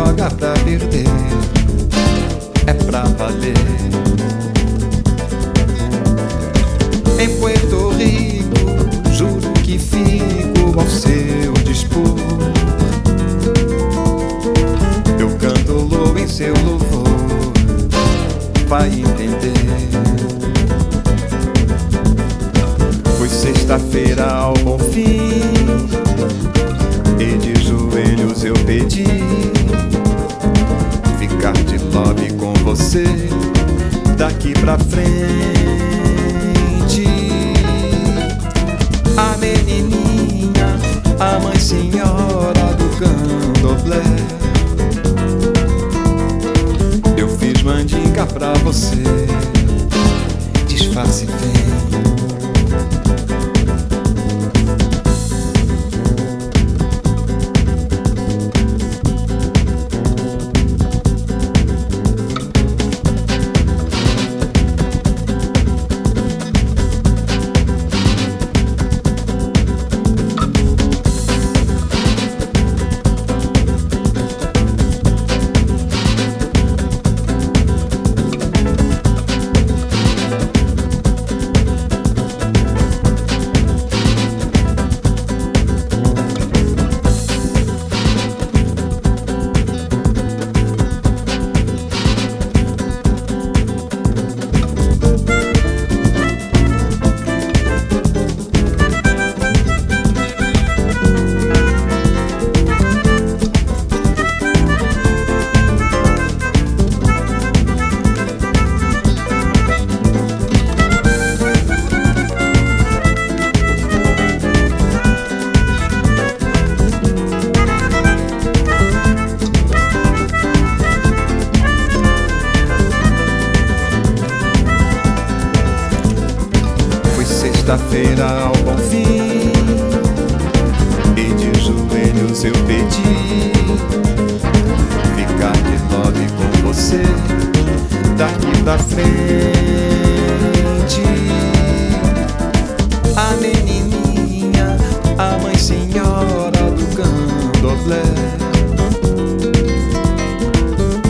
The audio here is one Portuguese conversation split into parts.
lugar pra perder. É pra valer. Em Puerto Rico, juro que fico ao seu dispor. Eu canto louco em seu louvor, vai entender. Foi sexta-feira ao bom fim, você, sexta-feira ao bom fim. E de joelhos eu pedi Ficar de love com você Daqui pra frente. A menininha, a mãe senhora do candomblé.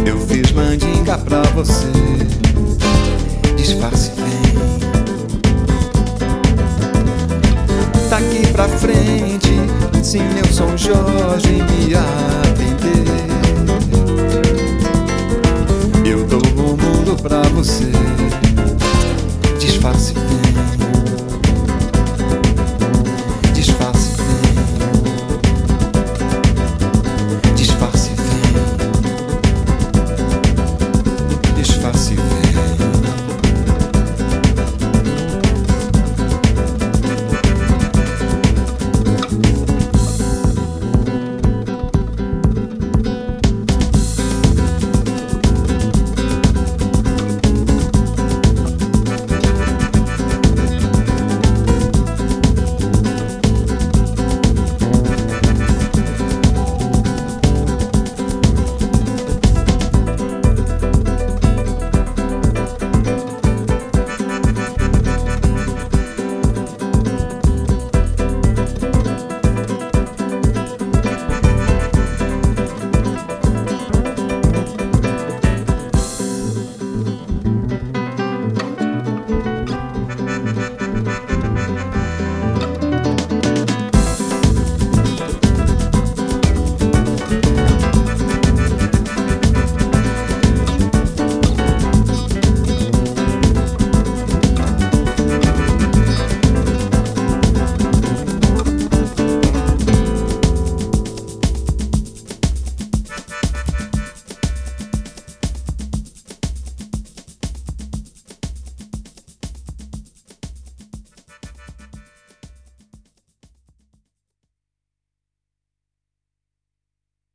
Eu fiz mandinga pra você. Disfarce bem daqui pra frente, se Nelson Jorge me atender. Eu dou o mundo pra você,